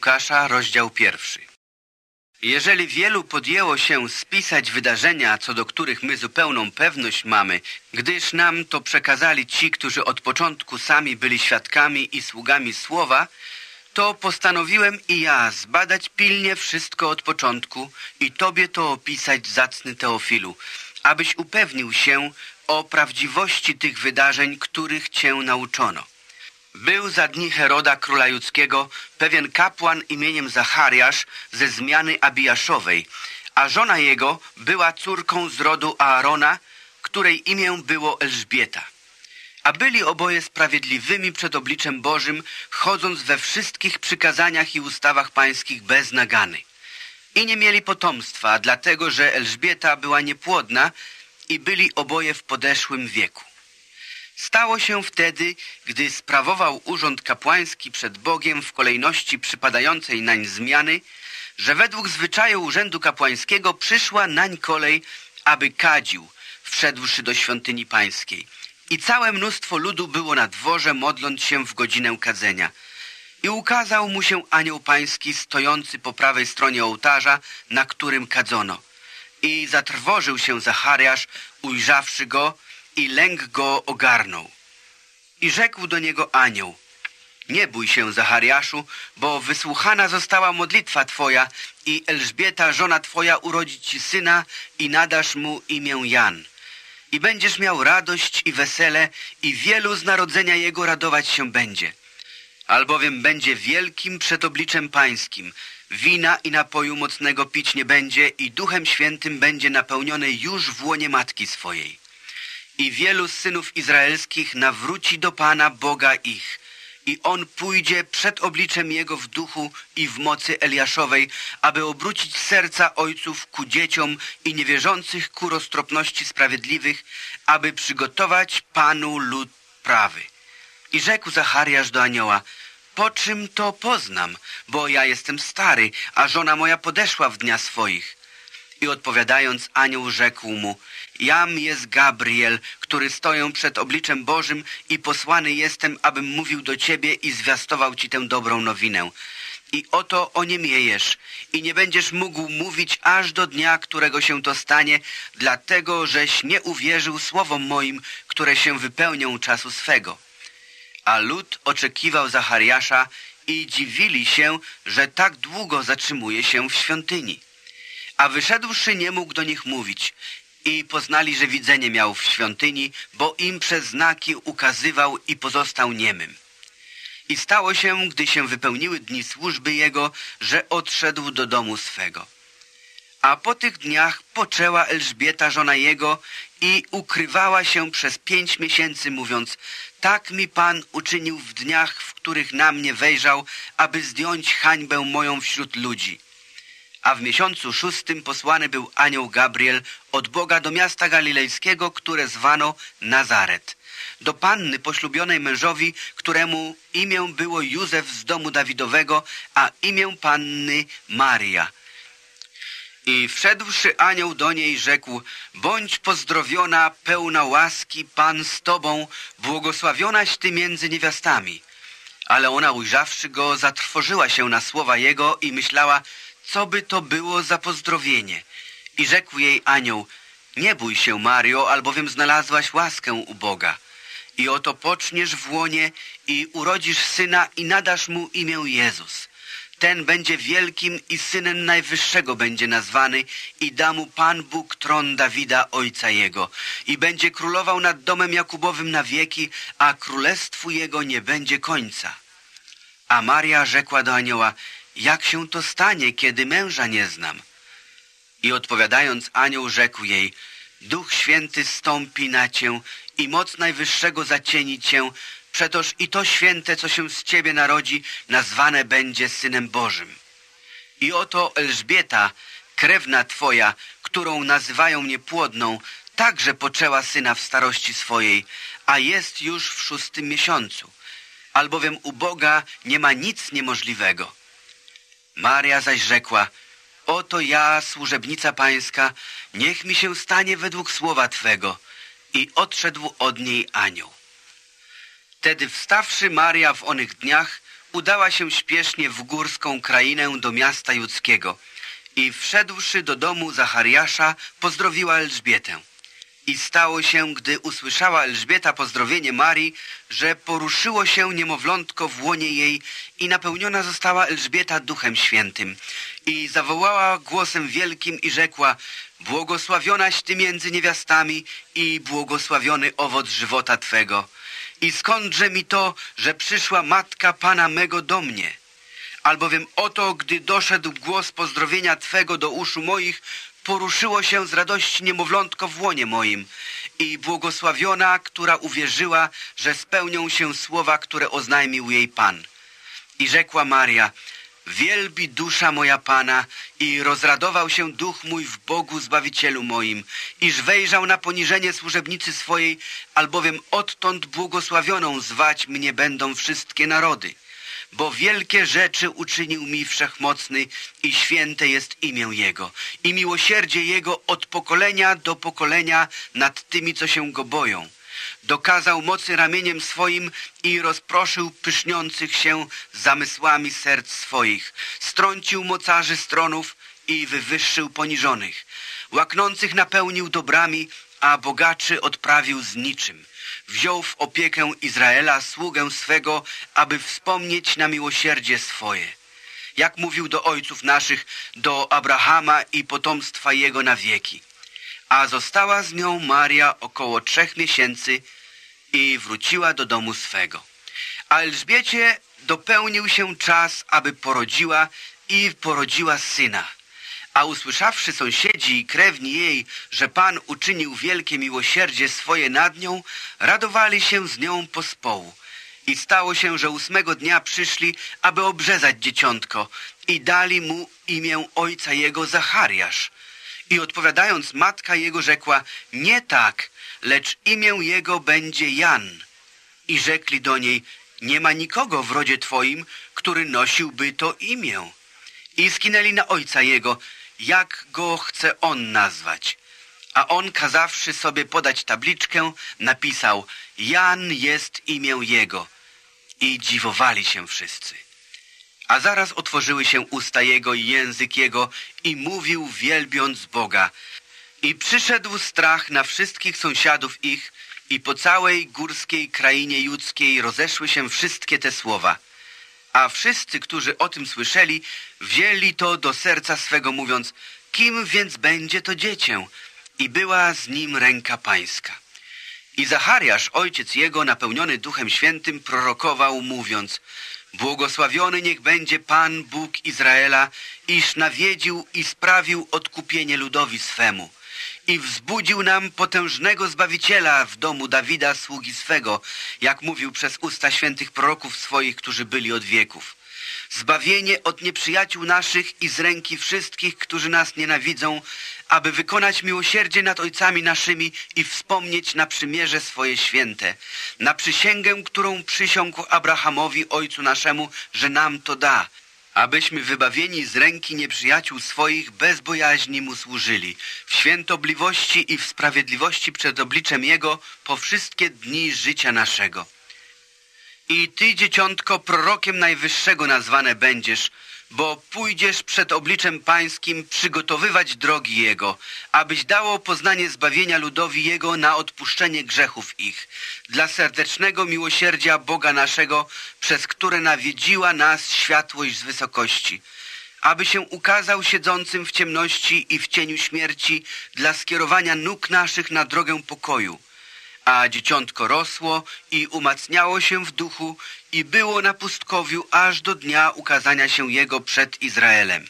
Łukasza, rozdział pierwszy. Jeżeli wielu podjęło się spisać wydarzenia, co do których my zupełną pewność mamy, gdyż nam to przekazali ci, którzy od początku sami byli świadkami i sługami słowa, to postanowiłem i ja zbadać pilnie wszystko od początku i tobie to opisać, zacny Teofilu, abyś upewnił się o prawdziwości tych wydarzeń, których cię nauczono. Był za dni Heroda króla judzkiego pewien kapłan imieniem Zachariasz ze zmiany Abijaszowej, a żona jego była córką z rodu Aarona, której imię było Elżbieta. A byli oboje sprawiedliwymi przed obliczem Bożym, chodząc we wszystkich przykazaniach i ustawach pańskich bez nagany. I nie mieli potomstwa, dlatego że Elżbieta była niepłodna i byli oboje w podeszłym wieku. Stało się wtedy, gdy sprawował urząd kapłański przed Bogiem w kolejności przypadającej nań zmiany, że według zwyczaju urzędu kapłańskiego przyszła nań kolej, aby kadził, wszedłszy do świątyni pańskiej. I całe mnóstwo ludu było na dworze, modląc się w godzinę kadzenia. I ukazał mu się anioł pański stojący po prawej stronie ołtarza, na którym kadzono. I zatrwożył się Zachariasz, ujrzawszy go, i lęk go ogarnął. I rzekł do niego anioł, nie bój się, Zachariaszu, bo wysłuchana została modlitwa twoja i Elżbieta, żona twoja, urodzi ci syna i nadasz mu imię Jan. I będziesz miał radość i wesele i wielu z narodzenia jego radować się będzie. Albowiem będzie wielkim przed obliczem pańskim. Wina i napoju mocnego pić nie będzie i Duchem Świętym będzie napełniony już w łonie matki swojej i wielu synów izraelskich nawróci do Pana Boga ich. I on pójdzie przed obliczem Jego w duchu i w mocy Eliaszowej, aby obrócić serca ojców ku dzieciom i niewierzących ku roztropności sprawiedliwych, aby przygotować Panu lud prawy. I rzekł Zachariasz do anioła, po czym to poznam, bo ja jestem stary, a żona moja podeszła w dnia swoich. I odpowiadając, anioł rzekł mu, Jam jest Gabriel, który stoję przed obliczem Bożym i posłany jestem, abym mówił do ciebie i zwiastował ci tę dobrą nowinę. I oto oniemiejesz i nie będziesz mógł mówić aż do dnia, którego się to stanie, dlatego żeś nie uwierzył słowom moim, które się wypełnią czasu swego. A lud oczekiwał Zachariasza i dziwili się, że tak długo zatrzymuje się w świątyni. A wyszedłszy nie mógł do nich mówić i poznali, że widzenie miał w świątyni, bo im przez znaki ukazywał i pozostał niemym. I stało się, gdy się wypełniły dni służby jego, że odszedł do domu swego. A po tych dniach poczęła Elżbieta, żona jego, i ukrywała się przez pięć miesięcy, mówiąc, tak mi Pan uczynił w dniach, w których na mnie wejrzał, aby zdjąć hańbę moją wśród ludzi a w miesiącu szóstym posłany był anioł Gabriel od Boga do miasta galilejskiego, które zwano Nazaret, do panny poślubionej mężowi, któremu imię było Józef z domu Dawidowego, a imię panny Maria. I wszedłszy anioł do niej rzekł, bądź pozdrowiona, pełna łaski, Pan z tobą, błogosławionaś ty między niewiastami. Ale ona ujrzawszy go, zatrwożyła się na słowa jego i myślała, co by to było za pozdrowienie. I rzekł jej anioł, nie bój się, Mario, albowiem znalazłaś łaskę u Boga. I oto poczniesz w łonie i urodzisz syna i nadasz mu imię Jezus. Ten będzie wielkim i synem Najwyższego będzie nazwany i da mu Pan Bóg tron Dawida, ojca jego. I będzie królował nad domem Jakubowym na wieki, a królestwu jego nie będzie końca. A Maria rzekła do anioła, jak się to stanie, kiedy męża nie znam? I odpowiadając anioł rzekł jej, Duch Święty stąpi na cię i moc Najwyższego zacieni cię, przetoż i to święte, co się z ciebie narodzi, nazwane będzie Synem Bożym. I oto Elżbieta, krewna twoja, którą nazywają niepłodną, także poczęła syna w starości swojej, a jest już w szóstym miesiącu. Albowiem u Boga nie ma nic niemożliwego. Maria zaś rzekła, oto ja, służebnica pańska, niech mi się stanie według słowa Twego. I odszedł od niej anioł. Tedy wstawszy Maria w onych dniach, udała się śpiesznie w górską krainę do miasta judzkiego i wszedłszy do domu Zachariasza, pozdrowiła Elżbietę. I stało się, gdy usłyszała Elżbieta pozdrowienie Marii, że poruszyło się niemowlątko w łonie jej i napełniona została Elżbieta Duchem Świętym. I zawołała głosem wielkim i rzekła, błogosławionaś Ty między niewiastami i błogosławiony owoc żywota Twego. I skądże mi to, że przyszła matka Pana mego do mnie? Albowiem oto, gdy doszedł głos pozdrowienia Twego do uszu moich, poruszyło się z radości niemowlątko w łonie moim i błogosławiona, która uwierzyła, że spełnią się słowa, które oznajmił jej Pan. I rzekła Maria, wielbi dusza moja Pana i rozradował się duch mój w Bogu Zbawicielu moim, iż wejrzał na poniżenie służebnicy swojej, albowiem odtąd błogosławioną zwać mnie będą wszystkie narody bo wielkie rzeczy uczynił mi wszechmocny i święte jest imię Jego. I miłosierdzie Jego od pokolenia do pokolenia nad tymi, co się Go boją. Dokazał mocy ramieniem swoim i rozproszył pyszniących się zamysłami serc swoich. Strącił mocarzy stronów i wywyższył poniżonych. Łaknących napełnił dobrami, a bogaczy odprawił z niczym wziął w opiekę Izraela sługę swego, aby wspomnieć na miłosierdzie swoje. Jak mówił do ojców naszych, do Abrahama i potomstwa jego na wieki. A została z nią Maria około trzech miesięcy i wróciła do domu swego. A Elżbiecie dopełnił się czas, aby porodziła i porodziła syna a usłyszawszy sąsiedzi i krewni jej, że Pan uczynił wielkie miłosierdzie swoje nad nią, radowali się z nią pospołu. I stało się, że ósmego dnia przyszli, aby obrzezać dzieciątko i dali mu imię ojca jego Zachariasz. I odpowiadając matka jego rzekła, nie tak, lecz imię jego będzie Jan. I rzekli do niej, nie ma nikogo w rodzie twoim, który nosiłby to imię. I skinęli na ojca jego, jak go chce on nazwać. A on, kazawszy sobie podać tabliczkę, napisał Jan jest imię jego. I dziwowali się wszyscy. A zaraz otworzyły się usta jego i język jego i mówił wielbiąc Boga. I przyszedł strach na wszystkich sąsiadów ich i po całej górskiej krainie judzkiej rozeszły się wszystkie te słowa. A wszyscy, którzy o tym słyszeli, wzięli to do serca swego, mówiąc, kim więc będzie to dziecię? I była z nim ręka pańska. I Zachariasz, ojciec jego, napełniony Duchem Świętym, prorokował, mówiąc, Błogosławiony niech będzie Pan Bóg Izraela, iż nawiedził i sprawił odkupienie ludowi swemu i wzbudził nam potężnego Zbawiciela w domu Dawida, sługi swego, jak mówił przez usta świętych proroków swoich, którzy byli od wieków. Zbawienie od nieprzyjaciół naszych i z ręki wszystkich, którzy nas nienawidzą, aby wykonać miłosierdzie nad ojcami naszymi i wspomnieć na przymierze swoje święte, na przysięgę, którą przysiągł Abrahamowi, ojcu naszemu, że nam to da, abyśmy wybawieni z ręki nieprzyjaciół swoich bez bojaźni Mu służyli, w świętobliwości i w sprawiedliwości przed obliczem Jego po wszystkie dni życia naszego. I Ty, dzieciątko, prorokiem Najwyższego nazwane będziesz, bo pójdziesz przed obliczem pańskim przygotowywać drogi Jego, abyś dało poznanie zbawienia ludowi Jego na odpuszczenie grzechów ich, dla serdecznego miłosierdzia Boga naszego, przez które nawiedziła nas światłość z wysokości, aby się ukazał siedzącym w ciemności i w cieniu śmierci dla skierowania nóg naszych na drogę pokoju, a dzieciątko rosło i umacniało się w duchu i było na pustkowiu aż do dnia ukazania się jego przed Izraelem.